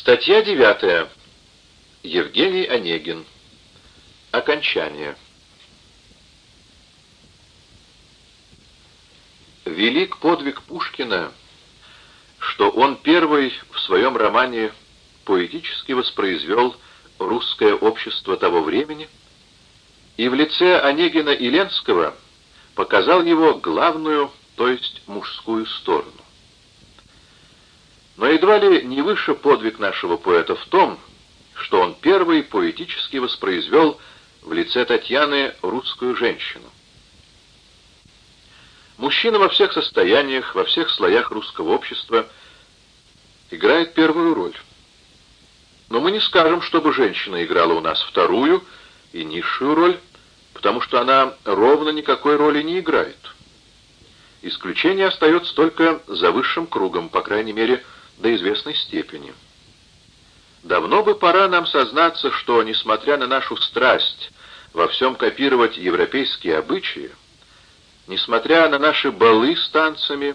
Статья 9. Евгений Онегин. Окончание. Велик подвиг Пушкина, что он первый в своем романе поэтически воспроизвел русское общество того времени и в лице Онегина и Ленского показал его главную, то есть мужскую сторону. Но едва ли не выше подвиг нашего поэта в том, что он первый поэтически воспроизвел в лице Татьяны русскую женщину. Мужчина во всех состояниях, во всех слоях русского общества играет первую роль. Но мы не скажем, чтобы женщина играла у нас вторую и низшую роль, потому что она ровно никакой роли не играет. Исключение остается только за высшим кругом, по крайней мере, до известной степени. Давно бы пора нам сознаться, что, несмотря на нашу страсть во всем копировать европейские обычаи, несмотря на наши балы с танцами,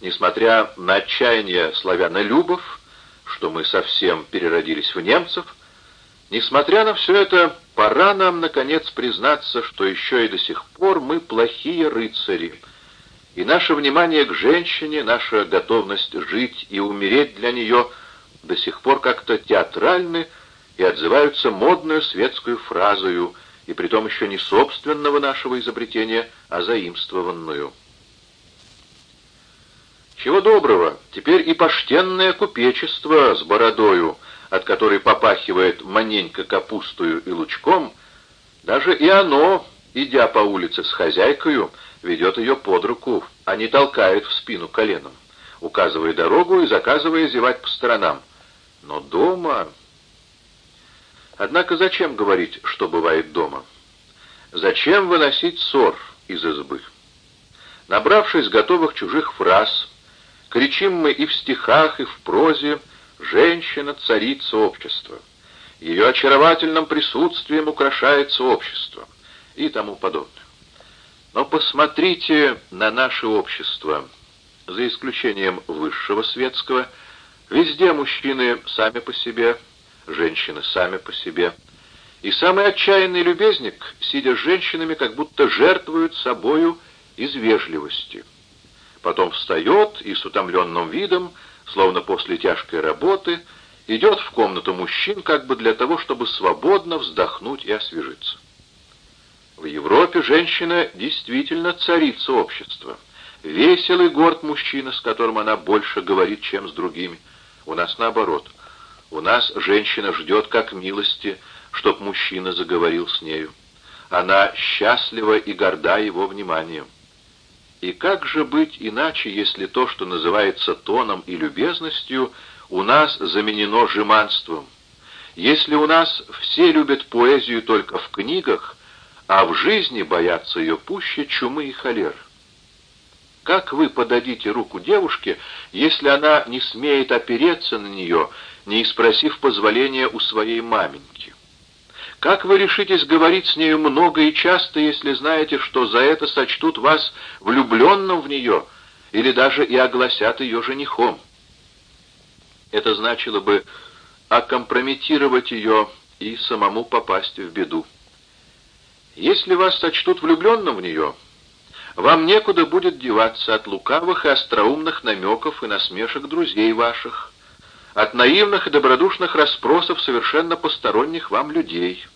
несмотря на отчаяние славянолюбов, что мы совсем переродились в немцев, несмотря на все это, пора нам, наконец, признаться, что еще и до сих пор мы плохие рыцари — и наше внимание к женщине, наша готовность жить и умереть для нее до сих пор как-то театральны и отзываются модную светскую фразою, и притом еще не собственного нашего изобретения, а заимствованную. Чего доброго, теперь и поштенное купечество с бородою, от которой попахивает маненько капустою и лучком, даже и оно, идя по улице с хозяйкою, ведет ее под руку, а не толкает в спину коленом, указывая дорогу и заказывая зевать по сторонам. Но дома... Однако зачем говорить, что бывает дома? Зачем выносить ссор из избы? Набравшись готовых чужих фраз, кричим мы и в стихах, и в прозе «Женщина — царица общества». Ее очаровательным присутствием украшается общество и тому подобное. Но посмотрите на наше общество. За исключением высшего светского, везде мужчины сами по себе, женщины сами по себе. И самый отчаянный любезник, сидя с женщинами, как будто жертвует собою из вежливости. Потом встает и с утомленным видом, словно после тяжкой работы, идет в комнату мужчин как бы для того, чтобы свободно вздохнуть и освежиться. В Европе женщина действительно царица общества. Веселый горд мужчина, с которым она больше говорит, чем с другими. У нас наоборот. У нас женщина ждет как милости, чтоб мужчина заговорил с нею. Она счастлива и горда его вниманием. И как же быть иначе, если то, что называется тоном и любезностью, у нас заменено жеманством? Если у нас все любят поэзию только в книгах, а в жизни боятся ее пуще чумы и холеры. Как вы подадите руку девушке, если она не смеет опереться на нее, не спросив позволения у своей маменьки? Как вы решитесь говорить с нею много и часто, если знаете, что за это сочтут вас влюбленным в нее, или даже и огласят ее женихом? Это значило бы окомпрометировать ее и самому попасть в беду. Если вас сочтут влюбленным в нее, вам некуда будет деваться от лукавых и остроумных намеков и насмешек друзей ваших, от наивных и добродушных расспросов совершенно посторонних вам людей.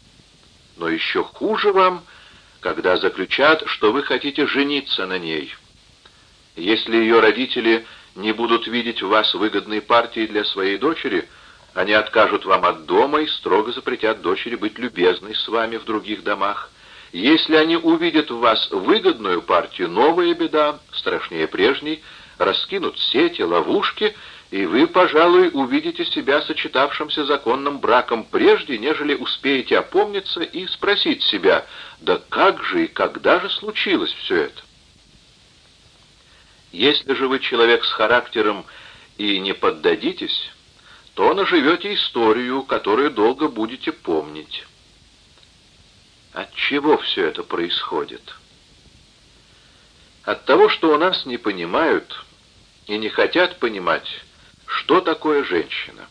Но еще хуже вам, когда заключат, что вы хотите жениться на ней. Если ее родители не будут видеть в вас выгодной партии для своей дочери, они откажут вам от дома и строго запретят дочери быть любезной с вами в других домах. Если они увидят в вас выгодную партию, новая беда, страшнее прежней, раскинут сети, ловушки, и вы, пожалуй, увидите себя сочетавшимся законным браком прежде, нежели успеете опомниться и спросить себя, да как же и когда же случилось все это? Если же вы человек с характером и не поддадитесь, то наживете историю, которую долго будете помнить. От чего все это происходит? От того, что у нас не понимают и не хотят понимать, что такое женщина.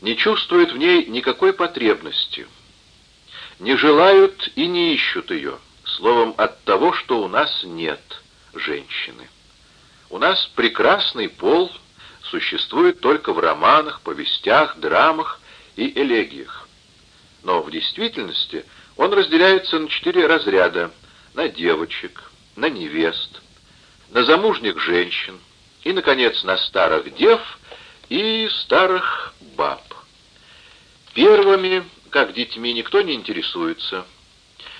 не чувствуют в ней никакой потребности, не желают и не ищут ее, словом, от того, что у нас нет женщины. У нас прекрасный пол существует только в романах, повестях, драмах и элегиях. Но в действительности он разделяется на четыре разряда – на девочек, на невест, на замужних женщин и, наконец, на старых дев и старых баб. Первыми, как детьми, никто не интересуется.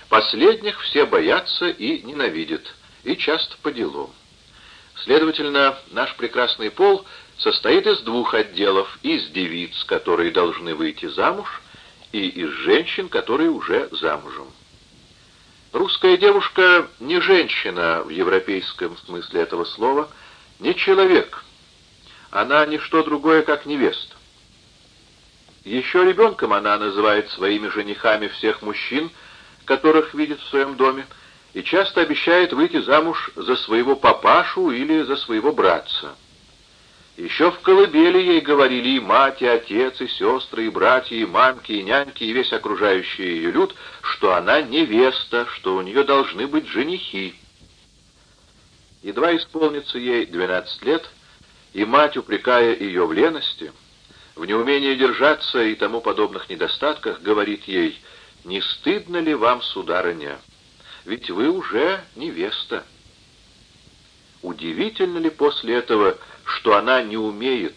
Последних все боятся и ненавидят, и часто по делу. Следовательно, наш прекрасный пол состоит из двух отделов, из девиц, которые должны выйти замуж, и из женщин, которые уже замужем. Русская девушка не женщина в европейском смысле этого слова, не человек. Она не что другое, как невеста. Еще ребенком она называет своими женихами всех мужчин, которых видит в своем доме, и часто обещает выйти замуж за своего папашу или за своего братца. Еще в колыбели ей говорили и мать, и отец, и сестры, и братья, и мамки, и няньки, и весь окружающий ее люд, что она невеста, что у нее должны быть женихи. Едва исполнится ей двенадцать лет, и мать, упрекая ее в лености, в неумении держаться и тому подобных недостатках, говорит ей, «Не стыдно ли вам, сударыня? Ведь вы уже невеста». Удивительно ли после этого, что она не умеет,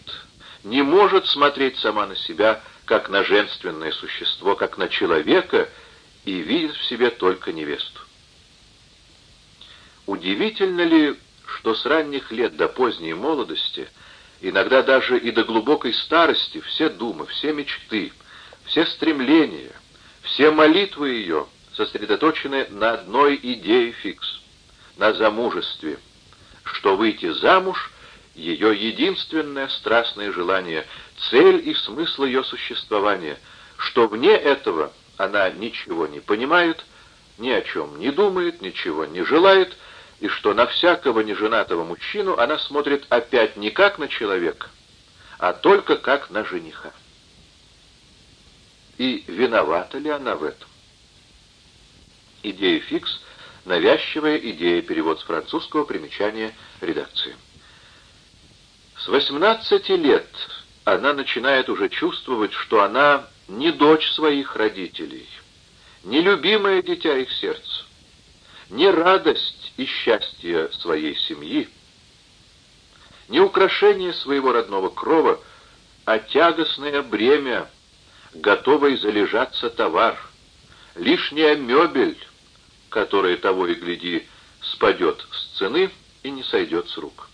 не может смотреть сама на себя, как на женственное существо, как на человека, и видит в себе только невесту? Удивительно ли, что с ранних лет до поздней молодости, иногда даже и до глубокой старости, все думы, все мечты, все стремления, все молитвы ее сосредоточены на одной идее фикс, на замужестве – что выйти замуж — ее единственное страстное желание, цель и смысл ее существования, что вне этого она ничего не понимает, ни о чем не думает, ничего не желает, и что на всякого неженатого мужчину она смотрит опять не как на человека, а только как на жениха. И виновата ли она в этом? Идея фикс Навязчивая идея, перевод с французского, примечания редакции. С 18 лет она начинает уже чувствовать, что она не дочь своих родителей, не любимое дитя их сердца, не радость и счастье своей семьи, не украшение своего родного крова, а тягостное бремя, готовый залежаться товар, лишняя мебель, которое того и гляди спадет с цены и не сойдет с рук.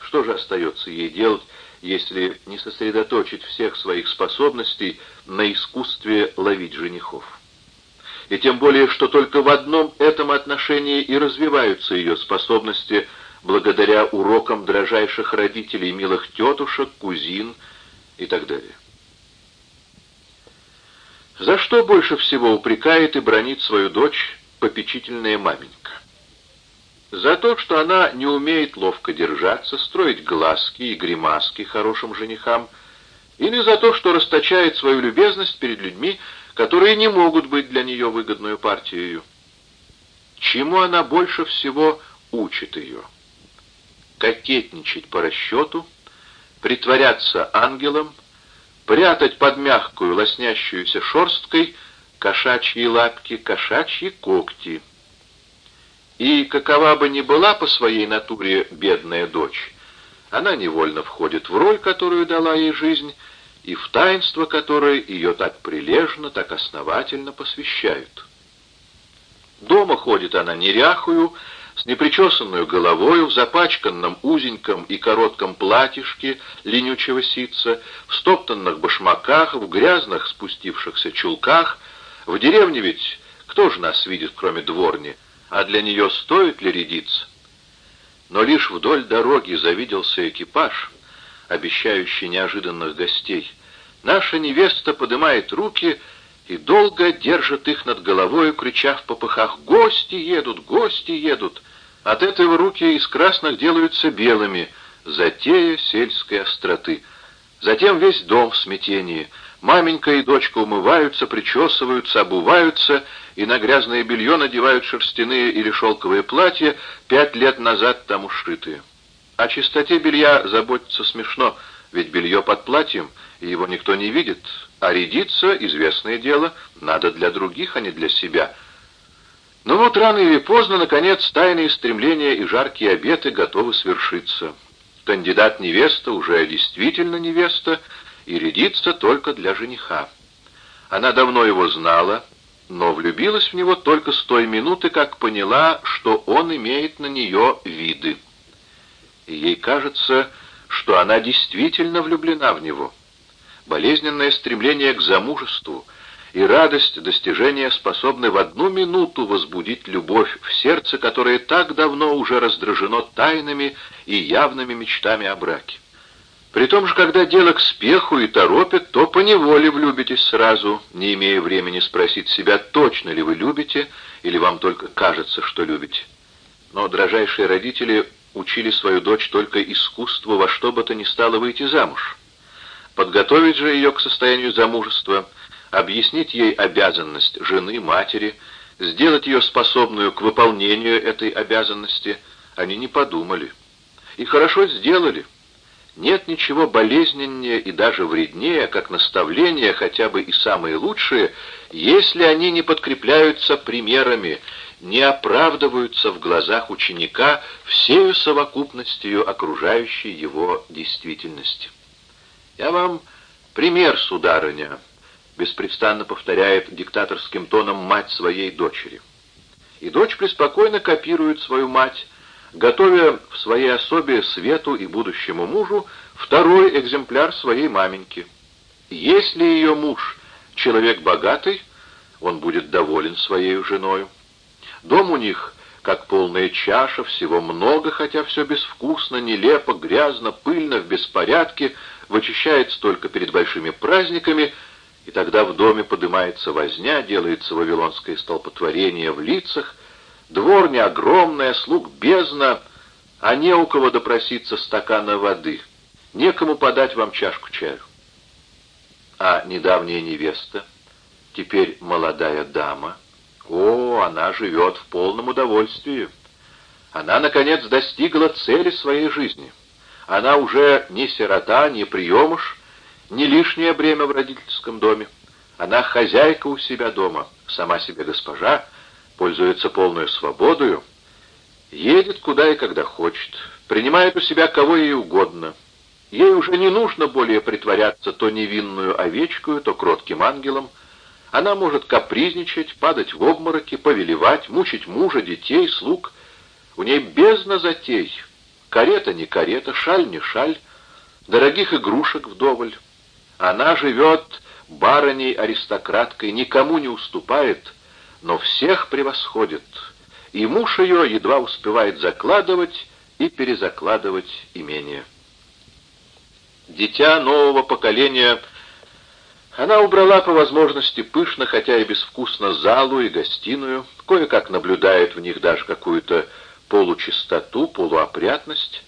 Что же остается ей делать, если не сосредоточить всех своих способностей на искусстве ловить женихов? И тем более, что только в одном этом отношении и развиваются ее способности благодаря урокам дрожайших родителей, милых тетушек, кузин и так далее. За что больше всего упрекает и бронит свою дочь попечительная маменька. За то, что она не умеет ловко держаться, строить глазки и гримаски хорошим женихам, или за то, что расточает свою любезность перед людьми, которые не могут быть для нее выгодную партией. Чему она больше всего учит ее? Кокетничать по расчету, притворяться ангелом, прятать под мягкую лоснящуюся шерсткой кошачьи лапки, кошачьи когти. И какова бы ни была по своей натуре бедная дочь, она невольно входит в роль, которую дала ей жизнь, и в таинство, которое ее так прилежно, так основательно посвящают. Дома ходит она неряхую, с непричесанную головою, в запачканном узеньком и коротком платьишке ленючего ситца, в стоптанных башмаках, в грязных спустившихся чулках — в деревне ведь кто же нас видит, кроме дворни, а для нее стоит ли рядиться? Но лишь вдоль дороги завиделся экипаж, обещающий неожиданных гостей. Наша невеста поднимает руки и долго держит их над головой, крича в попыхах «Гости едут! Гости едут!» От этого руки из красных делаются белыми, затея сельской остроты. Затем весь дом в смятении. Маменька и дочка умываются, причесываются, обуваются и на грязное белье надевают шерстяные или шелковые платья, пять лет назад там ушитые. О чистоте белья заботиться смешно, ведь белье под платьем, и его никто не видит, а рядиться, известное дело, надо для других, а не для себя. Но вот рано или поздно, наконец, тайные стремления и жаркие обеты готовы свершиться. Кандидат-невеста уже действительно невеста, и рядится только для жениха. Она давно его знала, но влюбилась в него только с той минуты, как поняла, что он имеет на нее виды. И ей кажется, что она действительно влюблена в него болезненное стремление к замужеству и радость достижения способны в одну минуту возбудить любовь в сердце, которое так давно уже раздражено тайными и явными мечтами о браке. При том же, когда дело к спеху и торопит, то поневоле влюбитесь сразу, не имея времени спросить себя, точно ли вы любите, или вам только кажется, что любите. Но дрожайшие родители учили свою дочь только искусству во что бы то ни стало выйти замуж. Подготовить же ее к состоянию замужества, объяснить ей обязанность жены, матери, сделать ее способную к выполнению этой обязанности, они не подумали. И хорошо сделали. Нет ничего болезненнее и даже вреднее, как наставления, хотя бы и самые лучшие, если они не подкрепляются примерами, не оправдываются в глазах ученика всею совокупностью окружающей его действительности. «Я вам пример, сударыня», — беспрестанно повторяет диктаторским тоном мать своей дочери. И дочь преспокойно копирует свою мать, готовя в своей особе свету и будущему мужу второй экземпляр своей маменьки. Если ее муж человек богатый, он будет доволен своей женою. Дом у них, как полная чаша, всего много, хотя все безвкусно, нелепо, грязно, пыльно, в беспорядке — вычищается только перед большими праздниками, и тогда в доме поднимается возня, делается вавилонское столпотворение в лицах, дворня огромная, слуг бездна, а не у кого допроситься стакана воды, некому подать вам чашку чаю. А недавняя невеста, теперь молодая дама, о, она живет в полном удовольствии. Она, наконец, достигла цели своей жизни — она уже не сирота, не приемыш, не лишнее бремя в родительском доме. Она хозяйка у себя дома, сама себе госпожа, пользуется полной свободою, едет куда и когда хочет, принимает у себя кого ей угодно. Ей уже не нужно более притворяться то невинную овечкою, то кротким ангелом. Она может капризничать, падать в обмороки, повелевать, мучить мужа, детей, слуг. У ней бездна затей — Карета не карета, шаль не шаль, дорогих игрушек вдоволь. Она живет барыней-аристократкой, никому не уступает, но всех превосходит, и муж ее едва успевает закладывать и перезакладывать имение. Дитя нового поколения она убрала по возможности пышно, хотя и безвкусно, залу и гостиную, кое-как наблюдает в них даже какую-то получистоту, полуопрятность,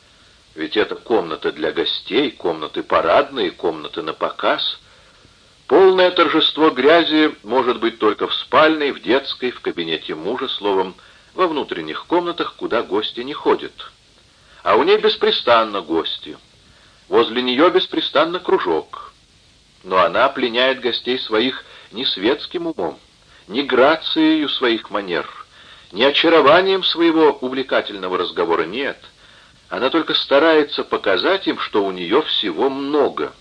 ведь это комната для гостей, комнаты парадные, комнаты на показ. Полное торжество грязи может быть только в спальной, в детской, в кабинете мужа, словом, во внутренних комнатах, куда гости не ходят. А у ней беспрестанно гости. Возле нее беспрестанно кружок. Но она пленяет гостей своих не светским умом, не грацией своих манер — не очарованием своего увлекательного разговора, нет. Она только старается показать им, что у нее всего много,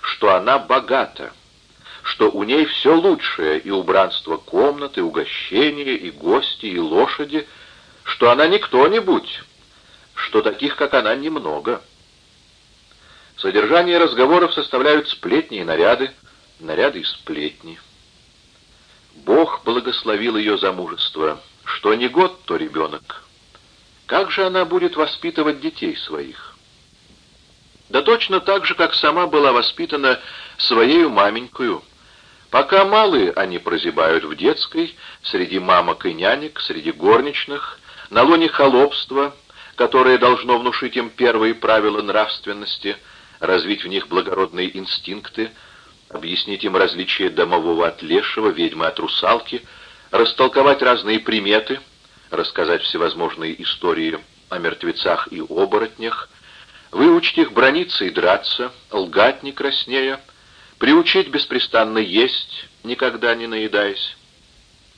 что она богата, что у ней все лучшее, и убранство комнаты, и угощения, и гости, и лошади, что она не кто-нибудь, что таких, как она, немного. Содержание разговоров составляют сплетни и наряды, наряды и сплетни. Бог благословил ее замужество. Что не год, то ребенок. Как же она будет воспитывать детей своих? Да точно так же, как сама была воспитана своею маменькою. Пока малые они прозябают в детской, среди мамок и нянек, среди горничных, на лоне холопства, которое должно внушить им первые правила нравственности, развить в них благородные инстинкты, объяснить им различие домового от лешего, ведьмы от русалки, растолковать разные приметы, рассказать всевозможные истории о мертвецах и оборотнях, выучить их брониться и драться, лгать не краснея, приучить беспрестанно есть, никогда не наедаясь.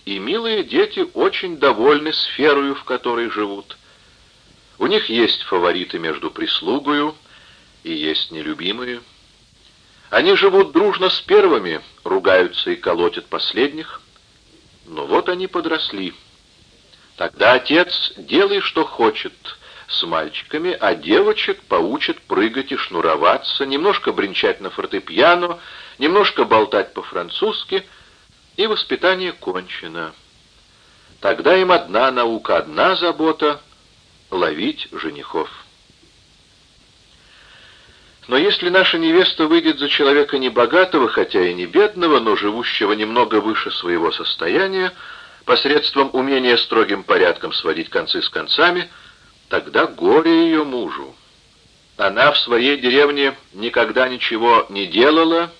И милые дети очень довольны сферою, в которой живут. У них есть фавориты между прислугою и есть нелюбимые. Они живут дружно с первыми, ругаются и колотят последних. Но вот они подросли. Тогда отец делай, что хочет с мальчиками, а девочек поучит прыгать и шнуроваться, немножко бренчать на фортепиано, немножко болтать по-французски, и воспитание кончено. Тогда им одна наука, одна забота — ловить женихов. Но если наша невеста выйдет за человека небогатого, хотя и не бедного, но живущего немного выше своего состояния, посредством умения строгим порядком сводить концы с концами, тогда горе ее мужу. Она в своей деревне никогда ничего не делала,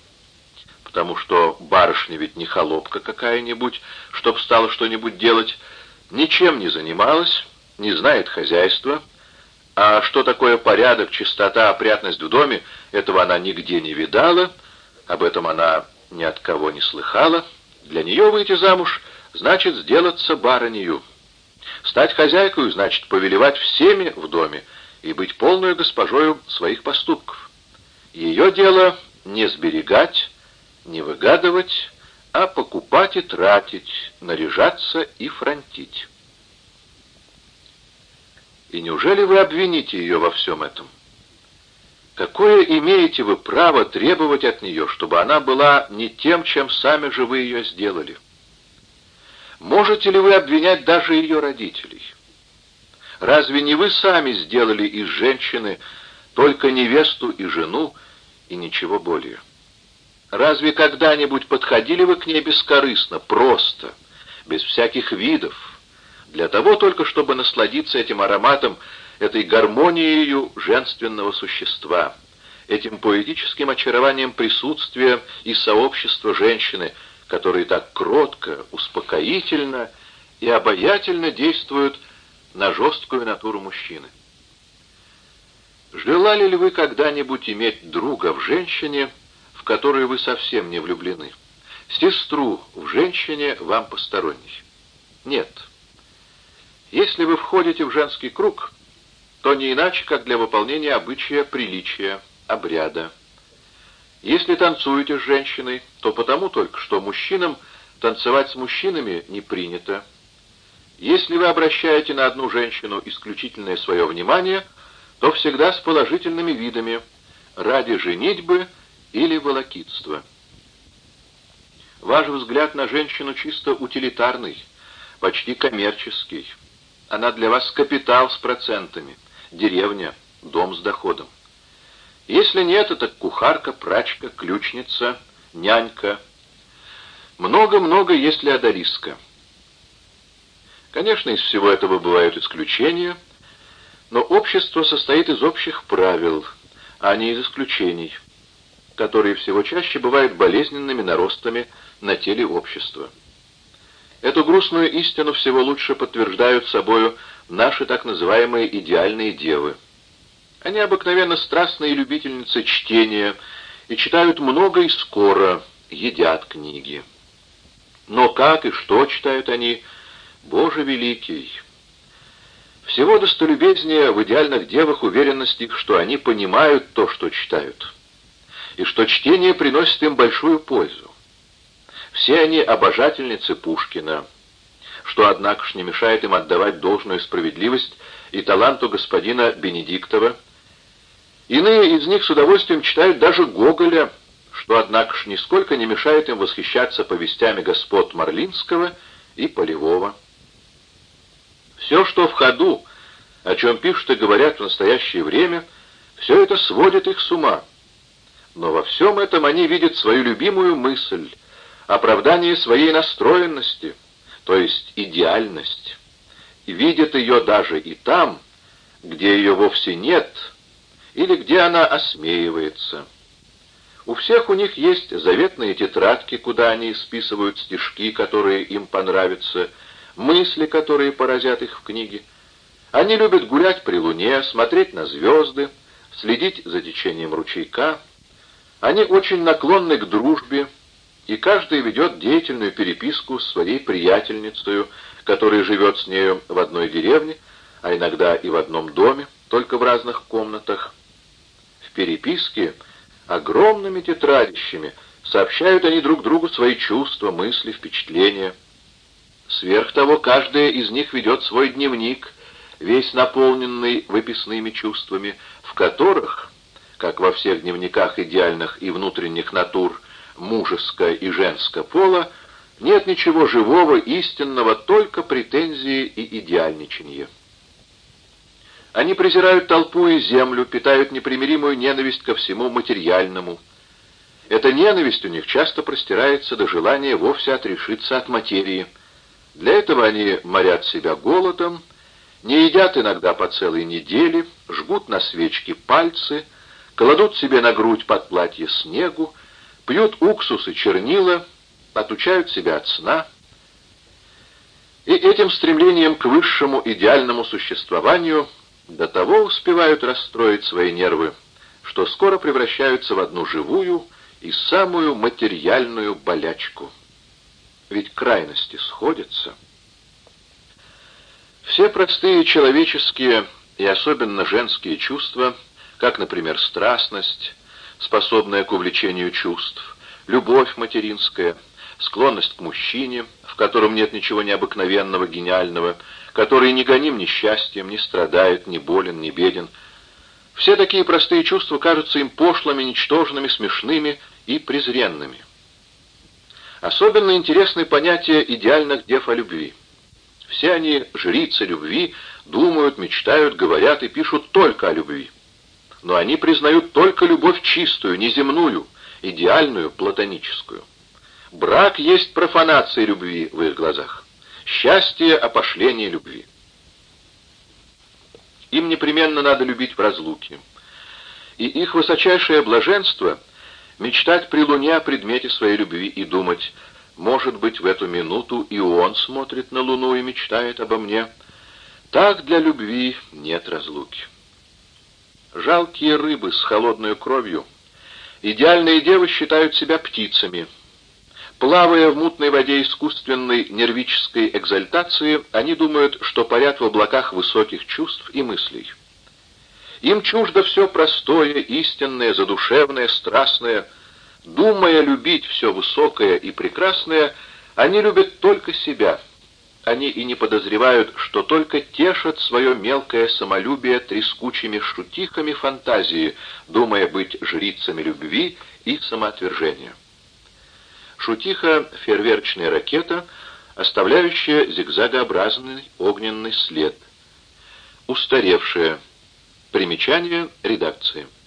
потому что барышня ведь не холопка какая-нибудь, чтоб стала что-нибудь делать, ничем не занималась, не знает хозяйства, а что такое порядок, чистота, опрятность в доме, этого она нигде не видала, об этом она ни от кого не слыхала. Для нее выйти замуж значит сделаться барынею. Стать хозяйкой значит повелевать всеми в доме и быть полной госпожою своих поступков. Ее дело не сберегать, не выгадывать, а покупать и тратить, наряжаться и фронтить. И неужели вы обвините ее во всем этом? Какое имеете вы право требовать от нее, чтобы она была не тем, чем сами же вы ее сделали? Можете ли вы обвинять даже ее родителей? Разве не вы сами сделали из женщины только невесту и жену и ничего более? Разве когда-нибудь подходили вы к ней бескорыстно, просто, без всяких видов, для того только, чтобы насладиться этим ароматом, этой гармонией женственного существа, этим поэтическим очарованием присутствия и сообщества женщины, которые так кротко, успокоительно и обаятельно действуют на жесткую натуру мужчины. Желали ли вы когда-нибудь иметь друга в женщине, в которую вы совсем не влюблены? Сестру в женщине вам посторонней? Нет. Если вы входите в женский круг, то не иначе, как для выполнения обычая приличия, обряда. Если танцуете с женщиной, то потому только, что мужчинам танцевать с мужчинами не принято. Если вы обращаете на одну женщину исключительное свое внимание, то всегда с положительными видами, ради женитьбы или волокитства. Ваш взгляд на женщину чисто утилитарный, почти коммерческий. Она для вас капитал с процентами, деревня, дом с доходом. Если нет, это кухарка, прачка, ключница, нянька. Много-много, если одолиска. Конечно, из всего этого бывают исключения, но общество состоит из общих правил, а не из исключений, которые всего чаще бывают болезненными наростами на теле общества. Эту грустную истину всего лучше подтверждают собою наши так называемые идеальные девы. Они обыкновенно страстные любительницы чтения и читают много и скоро, едят книги. Но как и что читают они, Боже великий! Всего достолюбезнее в идеальных девах уверенность их, что они понимают то, что читают, и что чтение приносит им большую пользу. Все они обожательницы Пушкина, что, однако ж, не мешает им отдавать должную справедливость и таланту господина Бенедиктова. Иные из них с удовольствием читают даже Гоголя, что, однако ж, нисколько не мешает им восхищаться повестями господ Марлинского и Полевого. Все, что в ходу, о чем пишут и говорят в настоящее время, все это сводит их с ума. Но во всем этом они видят свою любимую мысль — оправдание своей настроенности, то есть идеальность, и видят ее даже и там, где ее вовсе нет, или где она осмеивается. У всех у них есть заветные тетрадки, куда они списывают стишки, которые им понравятся, мысли, которые поразят их в книге. Они любят гулять при луне, смотреть на звезды, следить за течением ручейка. Они очень наклонны к дружбе, и каждый ведет деятельную переписку с своей приятельницей, которая живет с нею в одной деревне, а иногда и в одном доме, только в разных комнатах. В переписке огромными тетрадищами сообщают они друг другу свои чувства, мысли, впечатления. Сверх того, каждая из них ведет свой дневник, весь наполненный выписными чувствами, в которых, как во всех дневниках идеальных и внутренних натур, мужеского и женского пола, нет ничего живого, истинного, только претензии и идеальничание. Они презирают толпу и землю, питают непримиримую ненависть ко всему материальному. Эта ненависть у них часто простирается до желания вовсе отрешиться от материи. Для этого они морят себя голодом, не едят иногда по целой неделе, жгут на свечки пальцы, кладут себе на грудь под платье снегу, пьют уксус и чернила, отучают себя от сна. И этим стремлением к высшему идеальному существованию до того успевают расстроить свои нервы, что скоро превращаются в одну живую и самую материальную болячку. Ведь крайности сходятся. Все простые человеческие и особенно женские чувства, как, например, страстность, способная к увлечению чувств, любовь материнская, склонность к мужчине, в котором нет ничего необыкновенного, гениального, который не гоним несчастьем, не страдает, не болен, не беден. Все такие простые чувства кажутся им пошлыми, ничтожными, смешными и презренными. Особенно интересны понятия идеальных дев о любви. Все они, жрицы любви, думают, мечтают, говорят и пишут только о любви но они признают только любовь чистую, неземную, идеальную, платоническую. Брак есть профанация любви в их глазах. Счастье — опошление любви. Им непременно надо любить в разлуке. И их высочайшее блаженство — мечтать при луне о предмете своей любви и думать, может быть, в эту минуту и он смотрит на луну и мечтает обо мне. Так для любви нет разлуки. Жалкие рыбы с холодной кровью. Идеальные девы считают себя птицами. Плавая в мутной воде искусственной нервической экзальтации, они думают, что парят в облаках высоких чувств и мыслей. Им чуждо все простое, истинное, задушевное, страстное. Думая любить все высокое и прекрасное, они любят только себя — они и не подозревают, что только тешат свое мелкое самолюбие трескучими шутихами фантазии, думая быть жрицами любви и самоотвержения. Шутиха — фейерверчная ракета, оставляющая зигзагообразный огненный след. Устаревшее. Примечание редакции.